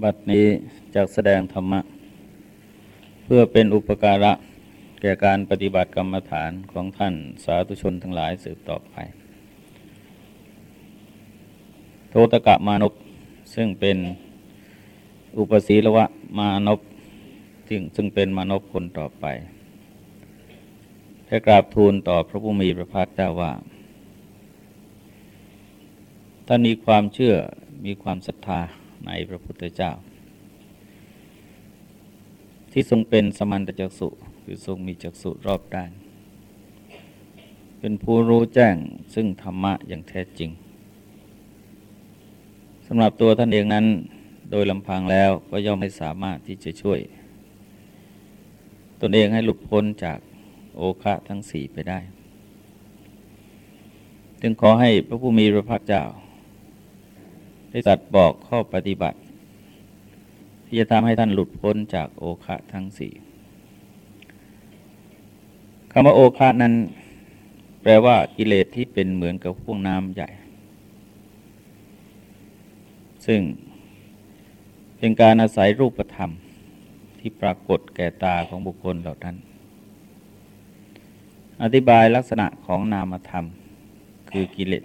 บัดนี้จากแสดงธรรมะ เพื่อเป็นอุปการะ แก่การปฏิบัติกรรมฐานของท่านสาธุชนทั้งหลายสืบต่อไป โทตกะมานพซึ่งเป็นอุปสีละวะมานพซึ่งซึ่งเป็นมานพคนต่อไปได้กราบทูลต่อพระผู้มีพระภาคเจ้าว่า ท่านมีความเชื่อมีความศรัทธา ในพระพุทธเจ้า ที่ทรงเป็นสมันตจักสุคือทรงมีจักสุรอบด้าน เป็นผู้รู้แจ้งซึ่งธรรมะอย่างแท้จริงสำหรับตัวท่านเองนั้นโดยลำพังแล้วก็ย่อมไม่สามารถที่จะช่วย ตนเองให้หลุดพ้นจากโอคะทั้งสี่ไปได้ จึงขอให้พระผู้มีพระภาคเจ้า ได้ตัดบอกข้อปฏิบัติ ที่จะทำให้ท่านหลุดพ้นจากโอคะทั้งสี่คำว่าโอคะนั้น แปลว่ากิเลสที่เป็นเหมือนกับพวกน้ำใหญ่ ซึ่งเป็นการอาศัยรูปธรรมที่ปรากฏแก่ตาของบุคคลเหล่านั้น อธิบายลักษณะของนามธรรม คือกิเลส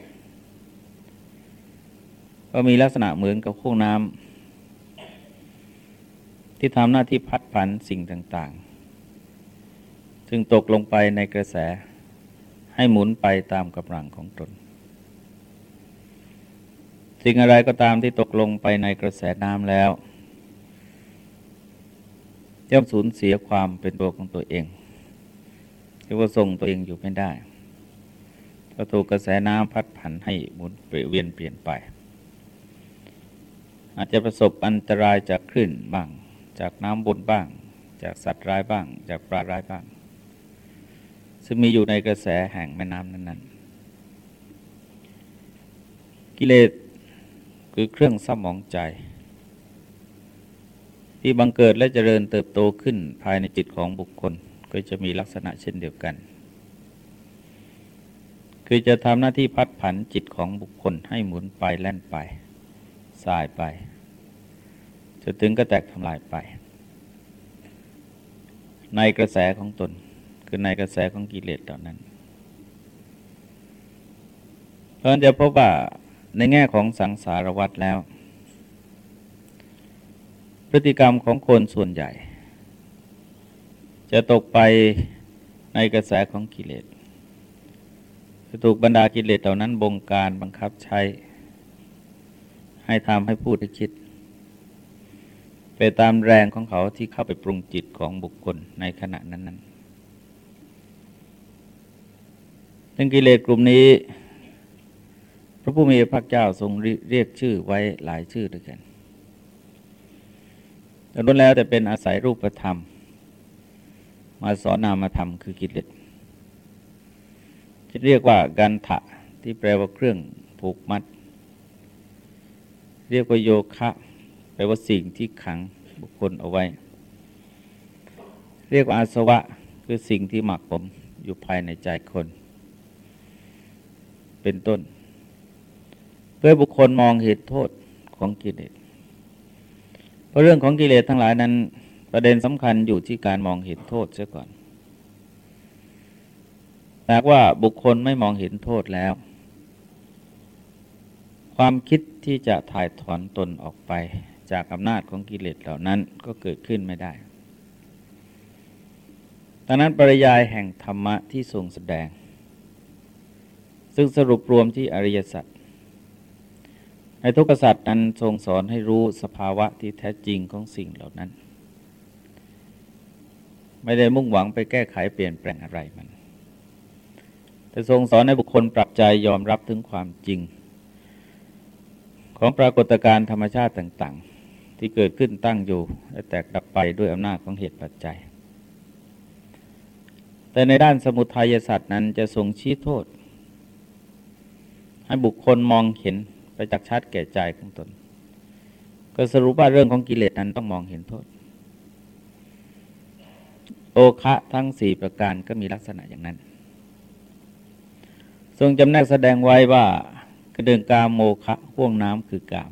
ก็มีลักษณะเหมือนกับพวกน้ำที่ทำหน้าที่พัดผันสิ่งต่างๆซึ่งตกลงไปในกระแสให้หมุนไปตามกำลังของตน สิ่งอะไรก็ตามที่ตกลงไปในกระแสน้ำแล้วย่อมสูญเสียความเป็นตัวของตัวเองเรียกว่าทรงตัวเองอยู่ไม่ได้ก็ถูกกระแสน้ำพัดผันให้หมุนเปลี่ยนเปลี่ยนไป อาจจะประสบอันตรายจากคลื่นบ้าง จากน้ำบนบ้าง จากสัตว์ร้ายบ้าง จากปลาร้ายบ้าง ซึ่งมีอยู่ในกระแสแห่งแม่น้ำนั้น ๆ กิเลสคือเครื่องสมองใจ ที่บังเกิดและเจริญเติบโตขึ้นภายในจิตของบุคคลก็จะมีลักษณะเช่นเดียวกัน คือจะทำหน้าที่พัดผันจิตของบุคคลให้หมุนไปแล่นไป สายไปจะถึงก็แตกทำลายไป ในกระแสของตน คือในกระแสของกิเลสเหล่านั้น เพราะจะพบว่าในแง่ของสังสารวัตรแล้ว พฤติกรรมของคนส่วนใหญ่ จะตกไปในกระแสของกิเลสจะถูกบรรดากิเลสเหล่านั้นบงการบังคับใช้ ให้ทำให้พูดให้คิด ไปตามแรงของเขาที่เข้าไปปรุงจิตของบุคคลในขณะนั้นๆซึ่งกิเลสกลุ่มนี้ พระผู้มีพระเจ้าทรงเรียกชื่อไว้หลายชื่อด้วยกันแต่ล้วนแล้วแต่เป็นอาศัยรูปธรรม มาสอนนามธรรมคือกิเลสจะเรียกว่ากันทะที่แปลว่าเครื่องผูกมัด เรียกว่าโยคะแปลว่าสิ่งที่ขังบุคคลเอาไว้ เรียกว่าอาสวะคือสิ่งที่หมักผมอยู่ภายในใจคน เป็นต้น เพื่อบุคคลมองเหตุโทษของกิเลสเพราะเรื่องของกิเลสทั้งหลายนั้น ประเด็นสำคัญอยู่ที่การมองเห็นโทษเสียก่อนหากว่าบุคคลไม่มองเห็นโทษแล้ว ความคิด ที่จะถ่ายถอนตนออกไปจากอำนาจของกิเลสเหล่านั้นก็เกิดขึ้นไม่ได้ดังนั้นปริยายแห่งธรรมะที่ทรงแสดง ซึ่งสรุปรวมที่อริยสัจในทุกษัตริย์นั้นทรงสอนให้รู้สภาวะที่แท้จริงของสิ่งเหล่านั้น ไม่ได้มุ่งหวังไปแก้ไขเปลี่ยนแปลงอะไรมัน แต่ทรงสอนให้บุคคลปรับใจยอมรับถึงความจริง ของปรากฏการณ์ธรรมชาติต่าง ๆ ที่เกิดขึ้นตั้งอยู่ และแตกดับไปด้วยอำนาจของเหตุปัจจัย แต่ในด้านสมุทัยศาสตร์นั้นจะทรงชี้โทษ ให้บุคคลมองเห็นไปจักชัดแก่ใจของตน ก็สรุปว่าเรื่องของกิเลสนั้นต้องมองเห็นโทษ โอคะทั้งสี่ประการก็มีลักษณะอย่างนั้น ทรงจำแนกแสดงไว้ว่า กระเดิงกามโมคะห่วงน้ำคือกาม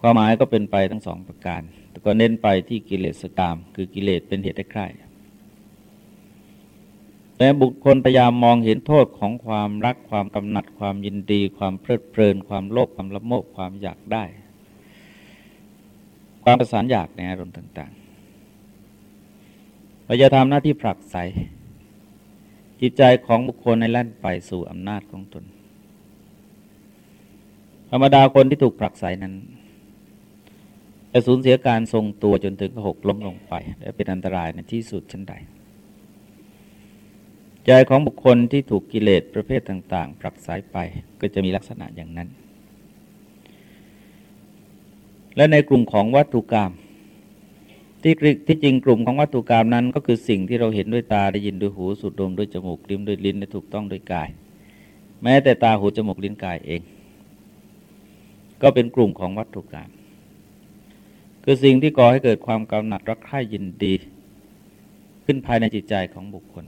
ความหมายก็เป็นไปทั้งสองประการ แต่ก็เน้นไปที่กิเลสกาม คือกิเลสเป็นเหตุให้ใคร่แต่บุคคลพยายามมองเห็นโทษของความรักความกำหนัดความยินดี ความเพลิดเพลิน ความโลภความละโมบความอยากได้ ความประสานอยากในอารมณ์ต่างๆเราจะทำหน้าที่ผลักไส จิตใจของบุคคลในแล่นไปสู่อำนาจของตน ธรรมดาคนที่ถูกผลักไสนั้นจะสูญเสียการทรงตัวจนถึงหกล้มลงไป และเป็นอันตรายในที่สุดชั้นใด ใจของบุคคลที่ถูกกิเลสประเภทต่างๆผลักไสไปก็จะมีลักษณะอย่างนั้น และในกลุ่มของวัตถุกรรม ที่ที่จริงกลุ่มของวัตถุกรรมนั้น ก็คือสิ่งที่เราเห็นด้วยตาได้ยินด้วยหูสูดดมด้วยจมูกลิ้มด้วยลิ้นและถูกต้องด้วยกาย แม้แต่ตาหูจมูกลิ้นกายเอง ก็เป็นกลุ่มของวัตถุกรรมคือสิ่งที่ก่อให้เกิดความกำหนัดรักใคร่ยินดี ขึ้นภายในจิตใจของบุคคล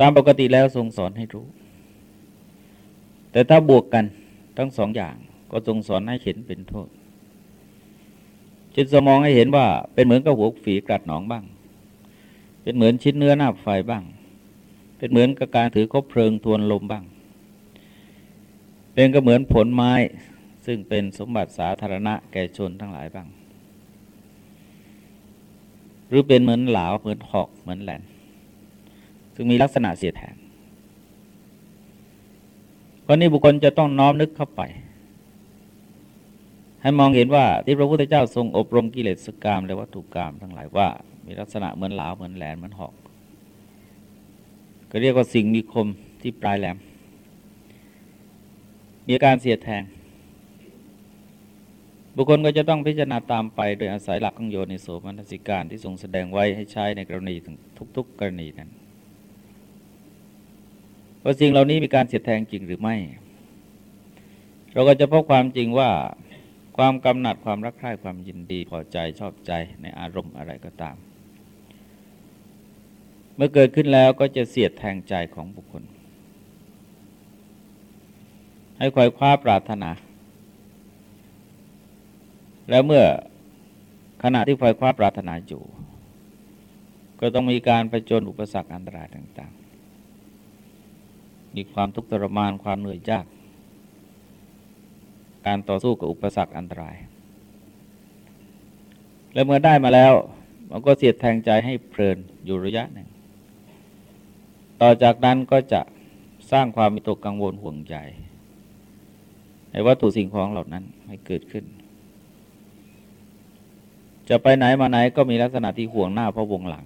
ตามปกติแล้วทรงสอนให้รู้ แต่ถ้าบวกกันทั้งสองอย่างก็ทรงสอนให้เห็นเป็นโทษ จิตสมองให้เห็นว่าเป็นเหมือนกับหัวฝีกรัดหนองบ้าง เป็นเหมือนชิ้นเนื้อหน้าไฟบ้าง เป็นเหมือนกับการถือคบเพลิงทวนลมบ้าง เป็นก็เหมือนผลไม้ซึ่งเป็นสมบัติสาธารณะแก่ชนทั้งหลายบ้าง หรือเป็นเหมือนหลาเหมือนหอกเหมือนแหลนซึ่งมีลักษณะเสียแทนวันนี้บุคคลจะต้องน้อมนึกเข้าไป ให้มองเห็นว่าที่พระพุทธเจ้าทรงอบรมกิเลสกรรมและวัตถุกรรมทั้งหลายว่า มีลักษณะเหมือนหลาเหมือนแหลนเหมือนหอก ก็เรียกว่าสิ่งมีคมที่ปลายแหลม มีการเสียแทง บุคคลก็จะต้องพิจารณาตามไปโดยอาศัยหลักของโยนิโสมนสิการที่ทรงแสดงไว้ให้ใช้ในกรณีทุก ๆ กรณีนั้นว่าสิ่งเหล่านี้มีการเสียแทงจริงหรือไม่ เราก็จะพบความจริงว่า ความกำหนัดความรักใคร่ความยินดีพอใจชอบใจในอารมณ์อะไรก็ตาม เมื่อเกิดขึ้นแล้วก็จะเสียดแทงใจของบุคคล ให้คอยคว้าปรารถนา แล้วเมื่อขณะที่ไฟคว้าปรารถนาอยู่ ก็ต้องมีการปจนอุปสรรคอันตรายต่าง ๆ มีความทุกข์ทรมานความเหนื่อยยาก การต่อสู้กับอุปสรรคอันตราย และเมื่อได้มาแล้ว มันก็เสียดแทงใจให้เพลินอยู่ระยะหนึ่ง ต่อจากนั้นก็จะสร้างความมิตกกังวลห่วงใยในวัตถุสิ่งของเหล่านั้นให้เกิดขึ้น จะไปไหนมาไหนก็มีลักษณะที่ห่วงหน้าเพราะวงหลัง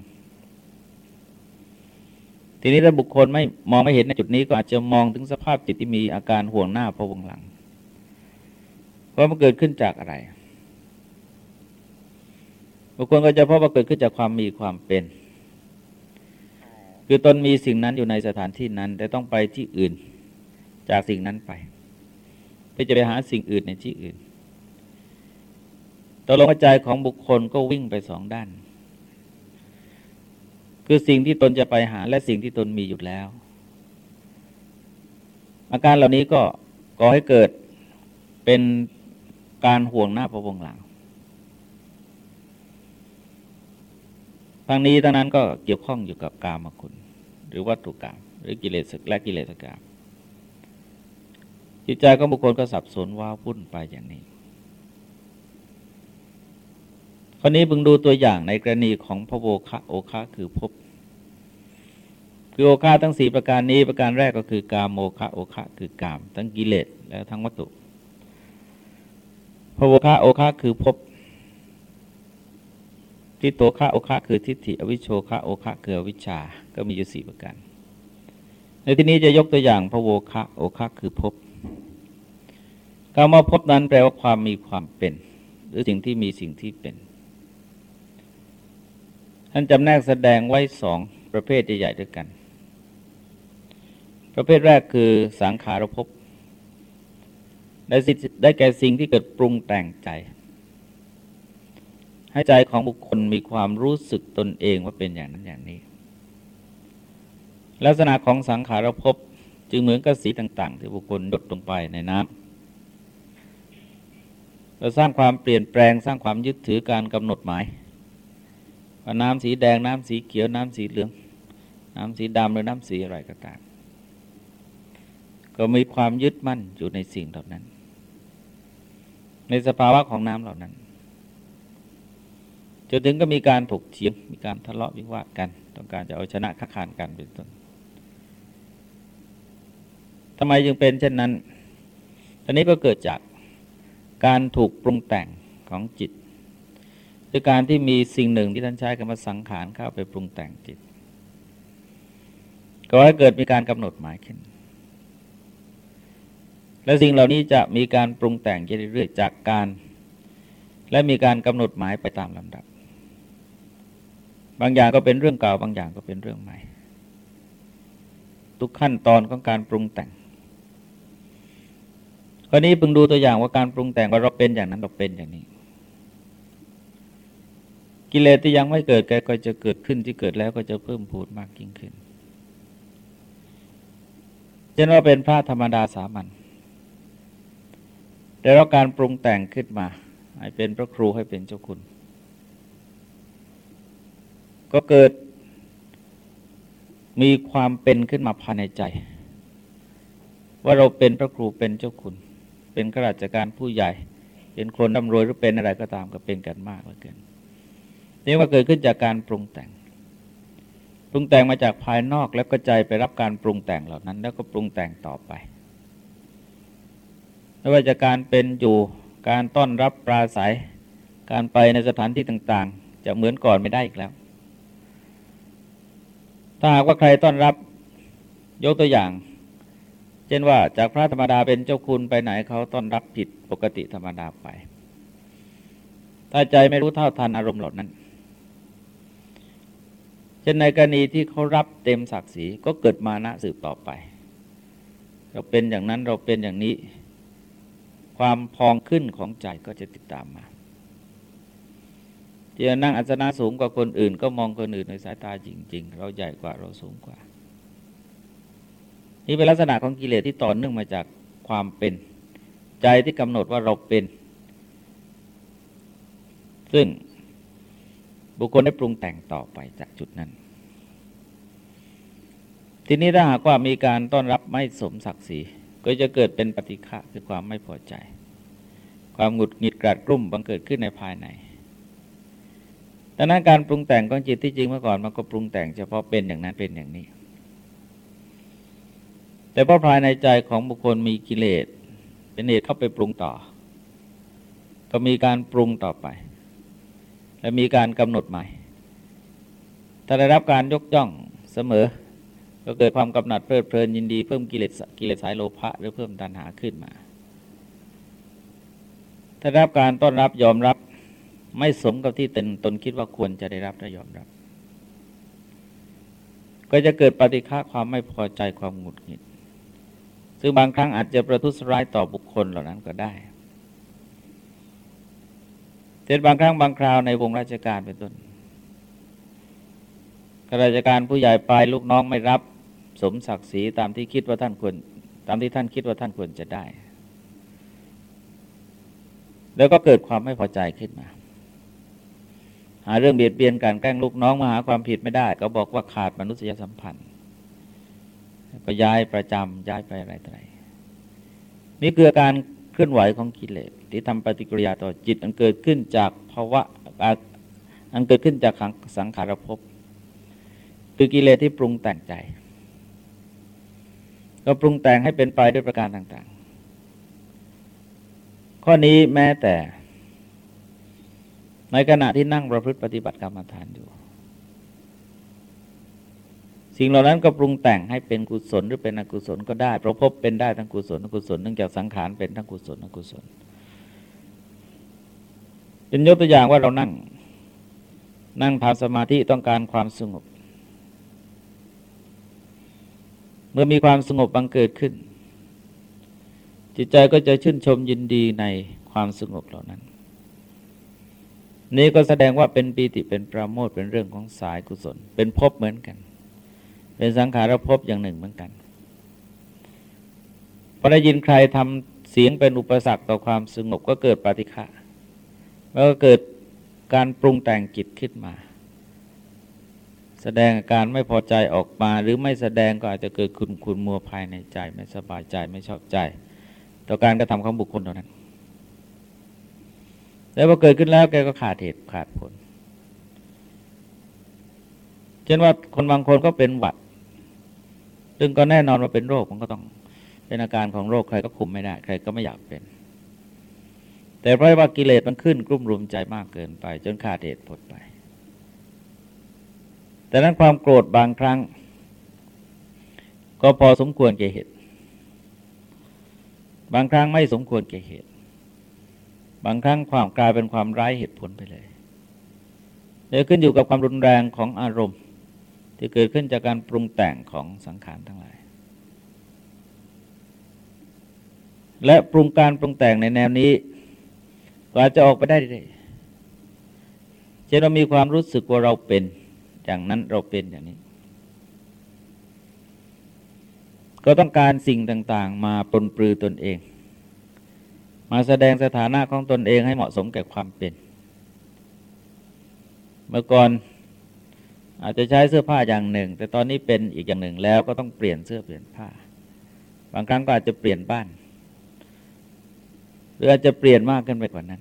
ทีนี้ถ้าบุคคลไม่มองไม่เห็นในจุดนี้ก็อาจจะมองถึงสภาพจิตที่มีอาการห่วงหน้าเพราะวงหลัง เพราะมันเกิดขึ้นจากอะไรบุคคลก็จะพบว่าเกิดขึ้นจากความมีความเป็น คือตนมีสิ่งนั้นอยู่ในสถานที่นั้น แต่ต้องไปที่อื่นจากสิ่งนั้นไปเพื่อจะไปหาสิ่งอื่นในที่อื่นตกลงใจของบุคคลก็วิ่งไปสองด้าน คือสิ่งที่ตนจะไปหาและสิ่งที่ตนมีอยู่แล้ว อาการเหล่านี้ก็ก่อให้เกิดเป็น การห่วงหน้าพระวงหลังทางนี้ทั้งนั้นก็เกี่ยวข้องอยู่กับกามคุณ หรือวัตถุกรรมหรือกิเลสและกิเลสกรรมจิตใจของบุคคลก็สับสนว้าวุ่นไปอย่างนี้คราวนี้พึงดูตัวอย่างในกรณีของพระโวคะโอคะคือพบคือโอคะทั้งสี่ประการนี้ประการแรกก็คือกามโมคะโอคะคือกาม ทั้งกิเลสและทั้งวัตถุ พระโวคะโอคะคือพบทิโตคะโอคะคือทิฏฐิอวิโชคะโอคะคืออวิชาก็มีอยู่สี่ประการ ในที่นี้จะยกตัวอย่างพระโวคะโอคะคือพบคำว่าพบนั้นแปลว่าความมีความเป็น หรือสิ่งที่มีสิ่งที่เป็น ท่านจำแนกแสดงไว้สองประเภทใหญ่ๆด้วยกัน ประเภทแรกคือสังขารภพ ได้ได้แก่สิ่งที่เกิดปรุงแต่งใจ ให้ใจของบุคคลมีความรู้สึกตนเองว่าเป็นอย่างนั้นอย่างนี้ ลักษณะของสังขารภพจึงเหมือนกับสีต่าง ๆ ที่บุคคลดดลงไปในน้เราสร้างความเปลี่ยนแปลงสร้างความยึดถือการกำหนดหมายว่าน้ำสีแดงน้ำสีเขียวน้ำสีเหลือง น้ำสีดำหรือน้ำสีอะไรก็ตามก็มีความยึดมั่นอยู่ในสิ่งเหล่านั้น ในสภาวะของน้ำเหล่านั้นจนถึงก็มีการถกเถียงมีการทะเลาะวิวาทกัน ต้องการจะเอาชนะค้าขานกันเป็นต้นทำไมจึงเป็นเช่นนั้น ตอนนี้ก็เกิดจากการถูกปรุงแต่งของจิตด้วยการที่มีสิ่งหนึ่งที่ท่านใช้คำว่าสังขารเข้าไปปรุงแต่งจิต ก็ให้เกิดมีการกำหนดหมายขึ้น และสิ่งเหล่านี้จะมีการปรุงแต่งเรื่อยๆจากการ และมีการกำหนดหมายไปตามลำดับ บางอย่างก็เป็นเรื่องเก่าบางอย่างก็เป็นเรื่องใหม่ ทุกขั้นตอนของการปรุงแต่งคราวนี้พึงดูตัวอย่างว่าการปรุงแต่งว่าเราเป็นอย่างนั้นเราเป็นอย่างนี้ กิเลสที่ยังไม่เกิดแกก็จะเกิดขึ้นที่เกิดแล้วก็จะเพิ่มพูดมากยิ่งขึ้นเช่นว่าเป็นพระธรรมดาสามัญ ได้รับการปรุงแต่งขึ้นมา ให้เป็นพระครูให้เป็นเจ้าคุณ ก็เกิดมีความเป็นขึ้นมาภายในใจ ว่าเราเป็นพระครูเป็นเจ้าคุณ เป็นข้าราชการผู้ใหญ่ เป็นคนร่ำรวยหรือเป็นอะไรก็ตามก็เป็นกันมากเหลือเกินนี่ว่าเกิดขึ้นจากการปรุงแต่ง ปรุงแต่งมาจากภายนอกแล้วก็ใจไปรับการปรุงแต่งเหล่านั้น แล้วก็ปรุงแต่งต่อไป ไม่ว่าจะการเป็นอยู่การต้อนรับปราศัย การไปในสถานที่ต่างๆ จะเหมือนก่อนไม่ได้อีกแล้ว ถ้าหากว่าใครต้อนรับยกตัวอย่าง เช่นว่าจากพระธรรมดาเป็นเจ้าคุณไปไหนเขาต้อนรับผิดปกติธรรมดาไป ถ้าใจไม่รู้เท่าทันอารมณ์เหล่านั้นเช่นในกรณีที่เขารับเต็มศักดิ์ศรีก็เกิดมานะสืบต่อไป เราเป็นอย่างนั้นเราเป็นอย่างนี้ ความพองขึ้นของใจก็จะติดตามมาที่นั่งอัศนะสูงกว่าคนอื่น ก็มองคนอื่นในสายตาจริง ๆ เราใหญ่กว่าเราสูงกว่า นี่เป็นลักษณะของกิเลสที่ต่อเนื่องมาจากความเป็น ใจที่กำหนดว่าเราเป็น ซึ่งบุคคลได้ปรุงแต่งต่อไปจากจุดนั้น ทีนี้ถ้าหากว่ามีการต้อนรับไม่สมศักดิ์ศรี ก็จะเกิดเป็นปฏิฆะคือความไม่พอใจ ความหงุดหงิดกราดกลุ่มบังเกิดขึ้นในภายในดังนั้นการปรุงแต่งของจิตที่จริงเมื่อก่อนมันก็ปรุงแต่งเฉพาะเป็นอย่างนั้นเป็นอย่างนี้ แต่พราะภายในใจของบุคคลมีกิเลสเป็นเหตุเข้าไปปรุงต่อ ก็มีการปรุงต่อไป และมีการกำหนดใหม่ถ้าได้รับการยกย่องเสมอ ก็เกิดความกำหนัดเพลิดเพลินยินดีเพิ่มกิเลสกิเลสสายโลภะหรือเพิ่มตัณหาขึ้นมา ถ้ารับการต้อนรับยอมรับไม่สมกับที่ตนตนคิดว่าควรจะได้รับและยอมรับ ก็จะเกิดปฏิฆาความไม่พอใจความหงุดหงิด ซึ่งบางครั้งอาจจะประทุษร้ายต่อบุคคลเหล่านั้นก็ได้เช่นบางครั้งบางคราวในวงราชการเป็นต้นข้าราชการผู้ใหญ่ไปลูกน้องไม่รับ สมศักดิ์ศรีตามที่คิดว่าท่านควร ตามที่ท่านคิดว่าท่านควรจะได้ แล้วก็เกิดความไม่พอใจขึ้นมา หาเรื่องเบียดเบียนการแกล้งลูกน้องมาหาความผิดไม่ได้ ก็บอกว่าขาดมนุษยสัมพันธ์ ก็ย้ายประจำย้ายไปอะไรต่ออะไรนี่คือการเคลื่อนไหวของกิเลสที่ทำปฏิกิริยาต่อจิตอันเกิดขึ้นจากภาวะอันเกิดขึ้นจากสังขารภพคือกิเลสที่ปรุงแต่งใจ ก็ปรุงแต่งให้เป็นไปด้วยประการต่าง ๆ ข้อนี้แม้แต่ ในขณะที่นั่งประพฤติปฏิบัติกรรมฐานอยู่ สิ่งเหล่านั้นก็ปรุงแต่งให้เป็นกุศลหรือเป็นอกุศลก็ได้เพราะพบเป็นได้ทั้งกุศลอกุศลเนื่องจากสังขารเป็นทั้งกุศลอกุศลเป็นยกตัวอย่างว่าเรานั่ง นั่งทำสมาธิต้องการความสงบ เมื่อมีความสงบบังเกิดขึ้น จิตใจก็จะชื่นชมยินดีในความสงบเหล่านั้น นี้ก็แสดงว่าเป็นปีติเป็นประโมทเป็นเรื่องของสายกุศล เป็นภพเหมือนกัน เป็นสังขารภพอย่างหนึ่งเหมือนกันพอได้ยินใครทำเสียงเป็นอุปสรรคต่อความสงบก็เกิดปฏิฆะแล้วก็เกิดการปรุงแต่งจิตขึ้นมา แสดงอาการไม่พอใจออกมา หรือไม่แสดงก็อาจจะเกิดคุณคุณมัวภายในใจ ไม่สบายใจไม่ชอบใจ ต่อการกระทำของบุคคลเท่านั้น แล้วพอเกิดขึ้นแล้วแกก็ขาดเหตุขาดผลเช่นว่าคนบางคนก็เป็นหวัด ซึ่งก็แน่นอนว่าเป็นโรคมันก็ต้องเป็นอาการของโรคใครก็คุมไม่ได้ ใครก็ไม่อยากเป็น แต่เพราะว่ากิเลสมันขึ้นกลุ่มรุมใจมากเกินไป จนขาดเหตุผลไป แต่นั้นความโกรธบางครั้ง ก็พอสมควรแก่เหตุ บางครั้งไม่สมควรแก่เหตุ บางครั้งความกลายเป็นความร้ายเหตุผลไปเลยเดี๋ยวขึ้นอยู่กับความรุนแรงของอารมณ์ ที่เกิดขึ้นจากการปรุงแต่งของสังขารทั้งหลาย และปรุงการปรุงแต่งในแนวนี้ ก็อาจจะออกไปได้เลยเช่นเรามีความรู้สึกว่าเราเป็น อย่างนั้นเราเป็นอย่างนี้ ก็ต้องการสิ่งต่าง ๆ มาปนปลือตนเอง มาแสดงสถานะของตนเองให้เหมาะสมแก่ความเป็น เมื่อก่อนอาจจะใช้เสื้อผ้าอย่างหนึ่ง แต่ตอนนี้เป็นอีกอย่างหนึ่งแล้วก็ต้องเปลี่ยนเสื้อเปลี่ยนผ้า บางครั้งก็อาจจะเปลี่ยนบ้านหรืออาจจะเปลี่ยนมากขึ้นไปกว่านั้น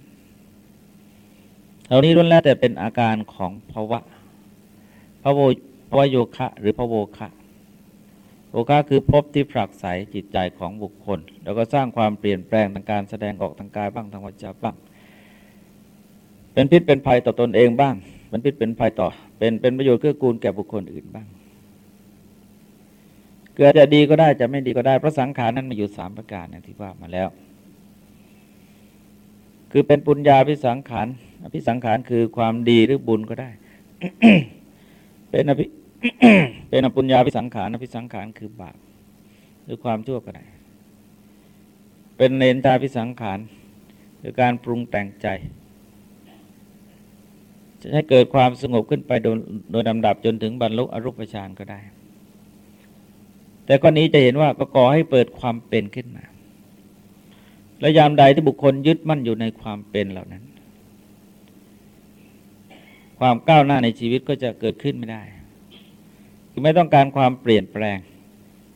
เหล่านี้ล้วนแล้วแต่เป็นอาการของภาวะ พระโวภาวะโยคะ หรือพระโวคะโวคะคือพบที่ผลักไสจิตใจของบุคคล แล้วก็สร้างความเปลี่ยนแปลงทางการแสดงออกทางกายบ้างทางวาจาบ้าง เป็นพิษเป็นภัยต่อตนเองบ้างเป็นพิษเป็นภัยต่อ เป็นเป็นประโยชน์เกื้อกูลแก่บุคคลอื่นบ้าง เกิดจะดีก็ได้จะไม่ดีก็ได้เพราะสังขารนั้นมาอยู่สามประการอย่างที่ว่ามาแล้ว คือเป็นปุญญาพิสังขารอภิสังขารคือความดีหรือบุญก็ได้ เป็นอภิเป็นอปุญญาพิสังขารอภิสังขารคือบาปหรือความชั่วก็ได้เป็นเนนตาพิสังขารคือการปรุงแต่งใจ จะให้เกิดความสงบขึ้นไปโดยโดยลำดับจนถึงบรรลุอรูปฌานก็ได้ แต่ข้อนี้จะเห็นว่าก็ก่อให้เปิดความเป็นขึ้นมาและยามใดที่บุคคลยึดมั่นอยู่ในความเป็นเหล่านั้น ความก้าวหน้าในชีวิตก็จะเกิดขึ้นไม่ได้ คือไม่ต้องการความเปลี่ยนแปลง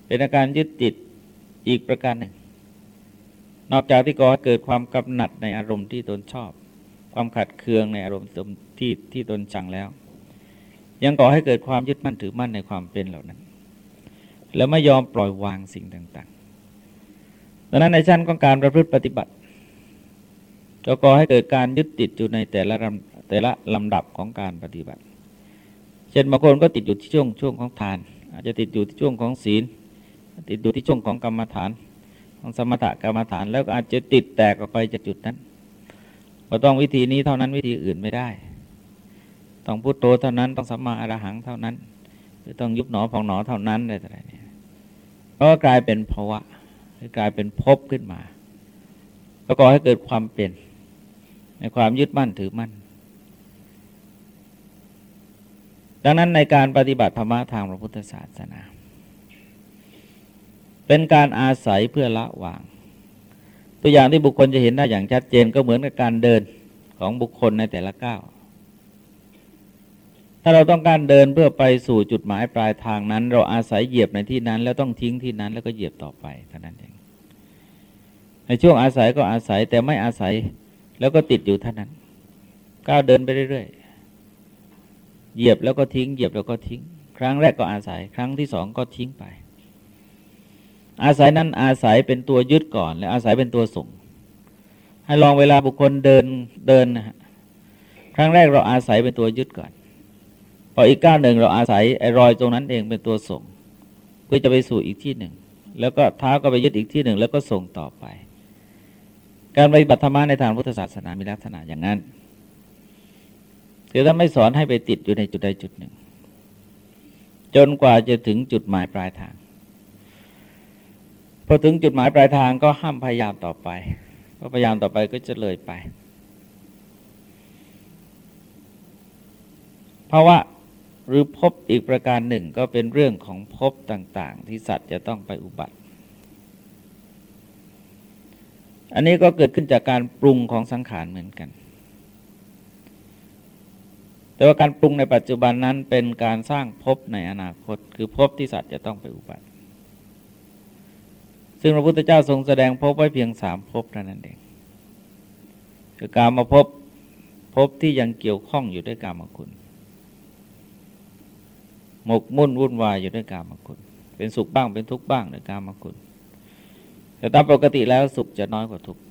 เป็นอาการยึดติดอีกประการหนึ่ง นอกจากที่ก่อให้เกิดความกำหนัดในอารมณ์ที่ตนชอบ ความขัดเคืองในอารมณ์ที่ที่ตนชังแล้ว ยังก่อให้เกิดความยึดมั่นถือมั่นในความเป็นเหล่านั้น แล้วไม่ยอมปล่อยวางสิ่งต่างๆดังนั้นในชั้นของการประพฤติปฏิบัติก็ก่อให้เกิดการยึดติดอยู่ในแต่ละ แต่ละลำดับของการปฏิบัติ เช่นบางคนก็ติดอยู่ที่ช่วงช่วงของทาน อาจจะติดอยู่ที่ช่วงของศีล ติดอยู่ที่ช่วงของกรรมฐาน ของสมถกรรมฐานแล้วก็อาจจะติดแตกออกไปจากจุดนั้นก็ต้องวิธีนี้เท่านั้นวิธีอื่นไม่ได้ ต้องพุโทโธเท่านั้นต้องสัมมาอรหังเท่านั้นหรือต้องยุบหนอพองหนอเท่านั้นอะไรต่ออะไรเนี่ยก็กลายเป็นภาวะกลายเป็นภพขึ้นมา แล้วก็ให้เกิดความเปลี่ยนในความยึดมั่นถือมั่น ดังนั้นในการปฏิบัติธรรมะทางพระพุทธศาสนา เป็นการอาศัยเพื่อละวาง ตัวอย่างที่บุคคลจะเห็นได้อย่างชัดเจนก็เหมือนกับการเดินของบุคคลในแต่ละก้าวถ้าเราต้องการเดินเพื่อไปสู่จุดหมายปลายทางนั้น เราอาศัยเหยียบในที่นั้น แล้วต้องทิ้งที่นั้นแล้วก็เหยียบต่อไปเท่านั้นเองในช่วงอาศัยก็อาศัยแต่ไม่อาศัยแล้วก็ติดอยู่เท่านั้นก้าวเดินไปเรื่อยๆ เหยียบแล้วก็ทิ้ง เหยียบแล้วก็ทิ้ง ครั้งแรกก็อาศัย ครั้งที่สองก็ทิ้งไป อาศัยนั้นอาศัยเป็นตัวยึดก่อน แล้วอาศัยเป็นตัวส่ง ให้ลองเวลาบุคคลเดินเดินนะฮะครั้งแรกเราอาศัยเป็นตัวยึดก่อน พออีกก้าวหนึ่งเราอาศัยไอ้รอยตรงนั้นเองเป็นตัวส่ง เพื่อจะไปสู่อีกที่หนึ่ง แล้วก็เท้าก็ไปยึดอีกที่หนึ่ง แล้วก็ส่งต่อไป การปฏิบัติธรรมในทางพุทธศาสนามีลักษณะอย่างนั้น คือท่าไม่สอนให้ไปติดอยู่ในจุดใดจุดหนึ่ง จนกว่าจะถึงจุดหมายปลายทาง พอถึงจุดหมายปลายทางก็ห้ามพยายามต่อไปเพราะพยายามต่อไปก็จะเลยไป เพราะว่าหรือพบอีกประการหนึ่งก็เป็นเรื่องของพบต่างๆ ที่สัตว์จะต้องไปอุบัติ อันนี้ก็เกิดขึ้นจากการปรุงของสังขารเหมือนกัน แต่ว่าการปรุงในปัจจุบันนั้นเป็นการสร้างภพในอนาคต คือภพที่สัตว์จะต้องไปอุบัติ ซึ่งพระพุทธเจ้าทรงแสดงภพไว้เพียงสามภพเท่านั้นเองคือการมาพบภพที่ยังเกี่ยวข้องอยู่ด้วยกามคุณ หมกมุ่นวุ่นวายอยู่ด้วยกามคุณ เป็นสุขบ้างเป็นทุกข์บ้างด้วยกามคุณ แต่ตามปกติแล้วสุขจะน้อยกว่าทุกข์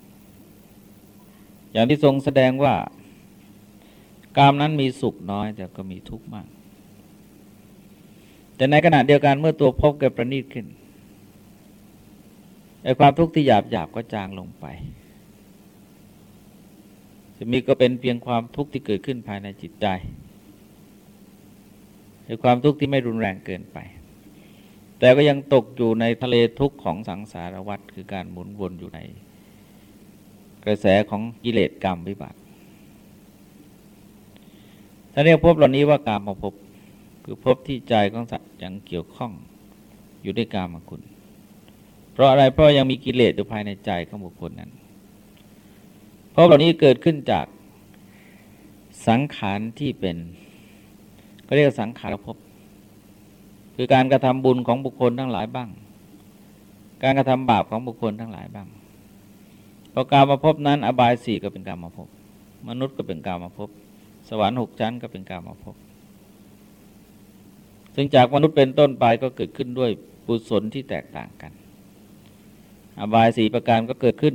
อย่างที่ทรงแสดงว่า กามนั้นมีสุขน้อย แต่ก็มีทุกข์มาก แต่ในขณะเดียวกันเมื่อตัวพบกับประณีตขึ้นไอ้ความทุกข์ที่หยาบหยาบก็จางลงไป จะมีก็เป็นเพียงความทุกข์ที่เกิดขึ้นภายในจิตใจไอ้ความทุกข์ที่ไม่รุนแรงเกินไป แต่ก็ยังตกอยู่ในทะเลทุกข์ของสังสารวัฏคือการหมุนวนอยู่ใน กระแสของกิเลสกรรมวิบาก ท่านเรียกภพเหล่านี้ว่ากามาภพคือภพที่ใจของสัตว์ยังเกี่ยวข้องอยู่ด้วยกามคุณ เพราะอะไรเพราะยังมีกิเลสอยู่ภายในใจของบุคคลนั้นภพเหล่านี้เกิดขึ้นจากสังขารที่เป็น ก็เรียกสังขารภพคือการกระทำบุญของบุคคลทั้งหลายบ้าง การกระทำบาปของบุคคลทั้งหลายบ้างพอการมาพบนั้น อบายสี่ก็เป็นการมาพบมนุษย์ก็เป็นการมาพบ สวรรค์หกชั้นก็เป็นการมาพบซึ่งจากมนุษย์เป็นต้นไปก็เกิดขึ้นด้วยบุศลที่แตกต่างกัน อบายสี่ประการก็เกิดขึ้น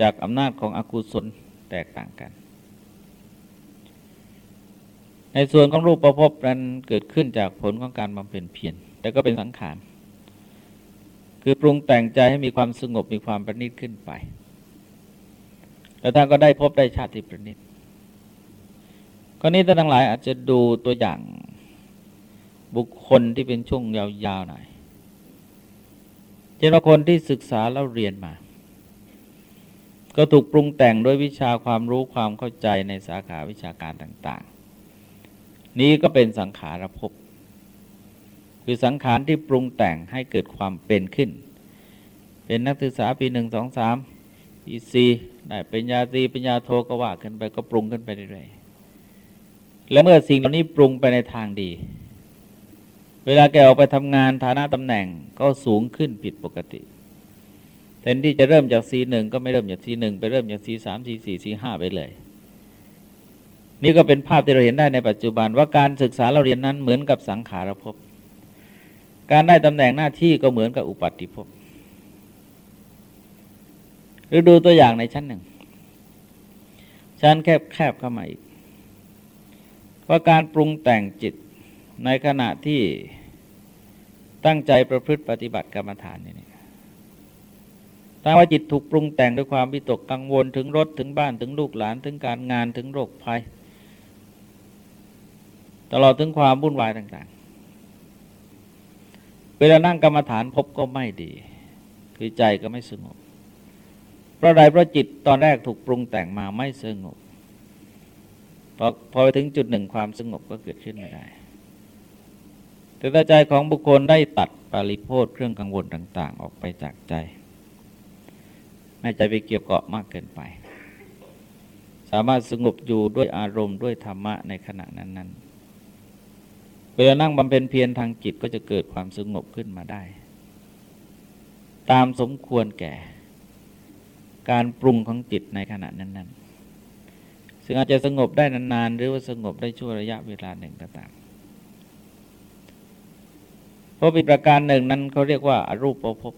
จากอำนาจของอกุศลแตกต่างกัน ในส่วนของรูปประพบนั้นเกิดขึ้นจากผลของการบำเพ็ญเพียรแต่ก็เป็นสังขารคือปรุงแต่งใจให้มีความสงบมีความประณีตขึ้นไป แล้วท่านก็ได้พบได้ชาติที่ประณีต ข้อนี้ท่านทั้งหลายอาจจะดูตัวอย่างบุคคลที่เป็นช่วงยาวๆหน่อยเช่นว่าคนที่ศึกษาแล้วเรียนมา ก็ถูกปรุงแต่งด้วยวิชาความรู้ความเข้าใจในสาขาวิชาการต่าง ๆ นี้ก็เป็นสังขารภพคือสังขารที่ปรุงแต่งให้เกิดความเป็นขึ้น เป็นนักศึกษาปีหนึ่งสองสามปีสี่ได้เป็นญาตรีเป็นญาโทก็ว่าขึ้นไปก็ปรุงขึ้นไปเรื่อยๆ และเมื่อสิ่งเหล่านี้ปรุงไปในทางดี เวลาแกออกไปทำงานฐานะตำแหน่งก็สูงขึ้นผิดปกติแทนที่จะเริ่มจากซีหนึ่งก็ไม่เริ่มจากซีหนึ่งไปเริ่มจากซีสามซีสี่ซีห้าไปเลย นี่ก็เป็นภาพที่เราเห็นได้ในปัจจุบันว่าการศึกษาเราเรียนนั้นเหมือนกับสังขารภพการได้ตำแหน่งหน้าที่ก็เหมือนกับอุปัติภพหรือดูตัวอย่างในชั้นหนึ่งชั้นแคบแคบเข้ามาอีก ว่าการปรุงแต่งจิตในขณะที่ตั้งใจประพฤติปฏิบัติกรรมฐานนี่ถ้าว่าจิตถูกปรุงแต่งด้วยความวิตกกังวลถึงรถถึงบ้านถึงลูกหลานถึงการงานถึงโรคภัย ตลอดถึงความวุ่นวายต่างๆ เวลานั่งกรรมฐานพบก็ไม่ดี คือใจก็ไม่สงบเพราะใดเพราะจิตตอนแรกถูกปรุงแต่งมาไม่สงบ พอพอไปถึงจุดหนึ่งความสงบก็เกิดขึ้นไม่ได้ แต่ถ้าใจของบุคคลได้ตัดปาริโพธเครื่องกังวลต่าง ๆ ออกไปจากใจ ไม่ใจไปเกี่ยวเกาะมากเกินไป สามารถสงบอยู่ด้วยอารมณ์ด้วยธรรมะในขณะนั้น ๆ เวลานั่งบำเพ็ญเพียรทางจิตก็จะเกิดความสงบขึ้นมาได้ ตามสมควรแก่ การปรุงของจิตในขณะนั้น ๆ ซึ่งอาจจะสงบได้นานๆ หรือว่าสงบได้ชั่วระยะเวลาหนึ่งก็ตามเพราะอีกประการหนึ่งนั้นเขาเรียกว่าอารูปภพ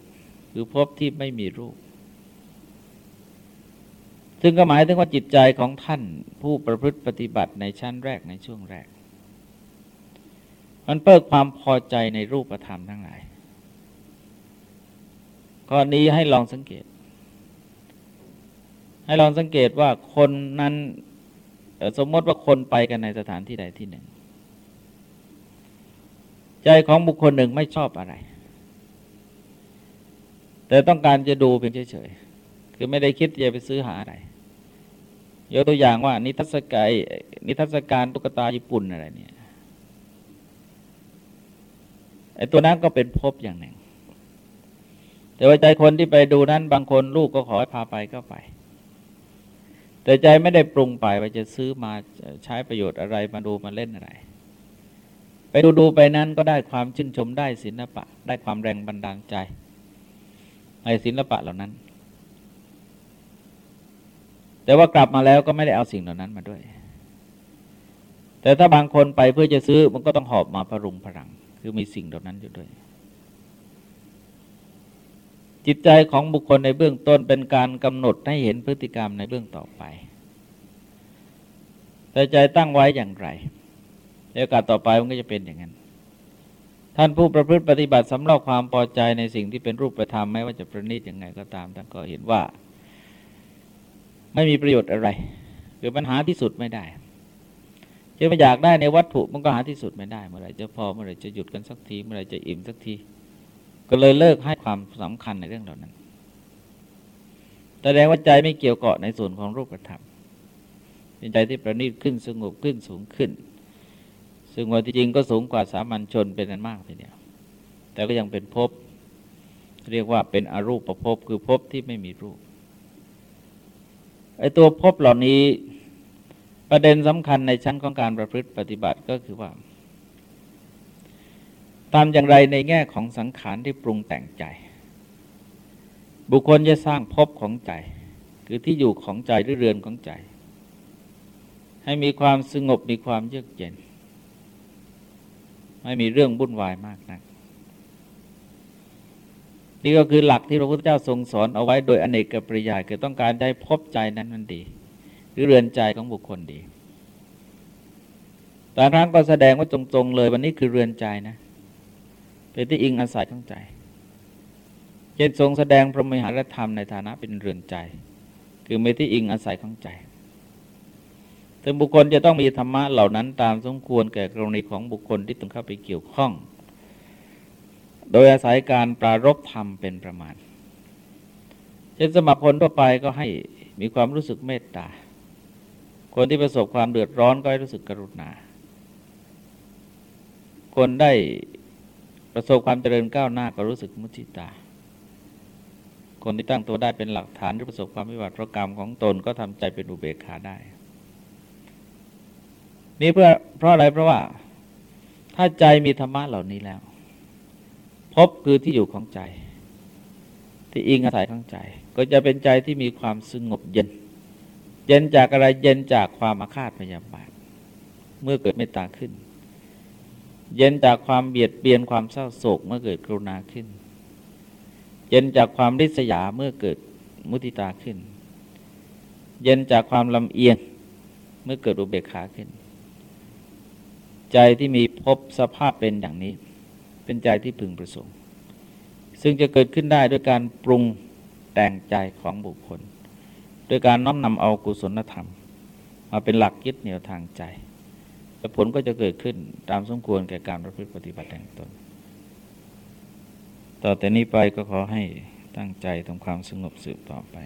คือภพที่ไม่มีรูป ซึ่งก็หมายถึงว่าจิตใจของท่านผู้ประพฤติปฏิบัติในชั้นแรกในช่วงแรก มันเปิดความพอใจในรูปธรรมทั้งหลายข้อนี้ให้ลองสังเกต ให้ลองสังเกตว่าคนนั้น สมมติว่าคนไปกันในสถานที่ใดที่หนึ่ง ใจของบุคคลหนึ่งไม่ชอบอะไร แต่ต้องการจะดูเพียงเฉยๆคือไม่ได้คิดจะไปซื้อหาอะไรยกตัวอย่างว่า นิทรรศการนิทรรศการตุ๊กตาญี่ปุ่นอะไรเนี่ยไอ้ตัวนั้นก็เป็นภพอย่างหนึ่ง แต่ว่าใจคนที่ไปดูนั้น บางคนลูกก็ขอให้พาไปก็ไป แต่ใจไม่ได้ปรุงไปว่าจะซื้อมาใช้ประโยชน์อะไรมาดูมาเล่นอะไร ไปดูดูไปนั้นก็ได้ความชื่นชมได้ศิลปะ ได้ความแรงบันดาลใจ ในศิลปะเหล่านั้น แต่ว่ากลับมาแล้วก็ไม่ได้เอาสิ่งเหล่านั้นมาด้วย แต่ถ้าบางคนไปเพื่อจะซื้อมันก็ต้องหอบมาพรุงพรัง คือมีสิ่งเหล่านั้นอยู่ด้วย จิตใจของบุคคลในเบื้องต้นเป็นการกำหนดให้เห็นพฤติกรรมในเบื้องต่อไป แต่ใจตั้งไว้อย่างไรโอกาสต่อไปมันก็จะเป็นอย่างนั้น ท่านผู้ประพฤติปฏิบัติสำเร็จความพอใจในสิ่งที่เป็นรูปธรรมไม่ว่าจะประณีตยังไงก็ตามท่านก็เห็นว่า ไม่มีประโยชน์อะไรคือปัญหาที่สุดไม่ได้จะไม่อยากได้ในวัตถุมันก็หาที่สุดไม่ได้เมื่อไรจะพอเมื่อไรจะหยุดกันสักทีเมื่อไรจะอิ่มสักที ก็เลยเลิกให้ความสำคัญในเรื่องเหล่านั้น แสดงว่าใจไม่เกี่ยวเกาะในส่วนของรูปธรรมเป็นใจที่ประณีตขึ้นสงบขึ้นสูงขึ้น ซึ่งว่าที่จริงก็สูงกว่าสามัญชนเป็นอันมากทีเดียว แต่ก็ยังเป็นภพเรียกว่าเป็นอรูปประภพคือภพที่ไม่มีรูปไอ้ตัวภพเหล่านี้ประเด็นสำคัญในชั้นของการประพฤติปฏิบัติก็คือว่า ตามอย่างไรในแง่ของสังขารที่ปรุงแต่งใจ บุคคลจะสร้างภพของใจ คือที่อยู่ของใจหรือเรือนของใจ ให้มีความสงบมีความเยือกเย็น ไม่มีเรื่องวุ่นวายมากนัก นี่ก็คือหลักที่พระพุทธเจ้าทรงสอนเอาไว้โดยอเนกกับปริยายคือต้องการได้พบใจนั้นมันดี หรือเรือนใจของบุคคลดีแต่ครั้งก็แสดงว่าตรงๆเลยวันนี้คือเรือนใจนะ เป็นที่อิงอาศัยของใจเช่นทรงแสดงพระมหาธรรมในฐานะเป็นเรือนใจ คือไม่ที่อิงอาศัยของใจถึงบุคคลจะต้องมีธรรมะเหล่านั้นตามสมควรแก่กรณีของบุคคลที่ต้องเข้าไปเกี่ยวข้อง โดยอาศัยการปรารบธรรมเป็นประมาณเช่นสมัครคนทั่วไปก็ให้มีความรู้สึกเมตตา คนที่ประสบความเดือดร้อนก็ให้รู้สึกกรุณา คนได้ ประสบความเจริญก้าวหน้าก็รู้สึกมุทิตา คนที่ตั้งตัวได้เป็นหลักฐานหรือประสบความวิบัติเพราะกรรมของตนก็ทำใจเป็นอุเบกขาได้ นี่เพื่อเพราะอะไรเพราะว่า ถ้าใจมีธรรมะเหล่านี้แล้ว พบคือที่อยู่ของใจ ที่อิงอาศัยของใจ ก็จะเป็นใจที่มีความสงบเย็น เย็นจากอะไรเย็นจากความอาฆาตพยาบาทเมื่อเกิดเมตตาขึ้น เย็นจากความเบียดเบียนความเศร้าโศกเมื่อเกิดกรุณาขึ้น เย็นจากความริษยาเมื่อเกิดมุติตาขึ้น เย็นจากความลำเอียงเมื่อเกิดอุเบกขาขึ้น ใจที่มีพบสภาพเป็นอย่างนี้ เป็นใจที่พึงประสงค์ ซึ่งจะเกิดขึ้นได้ด้วยการปรุงแต่งใจของบุคคลโดยการน้อมนำเอากุศลธรรม มาเป็นหลักยึดเหนี่ยวทางใจ ผลก็จะเกิดขึ้นตามสมควรแก่การประพฤติปฏิบัติแต่งตน ต่อแต่นี้ไปก็ขอให้ตั้งใจทำความสงบสืบต่อไป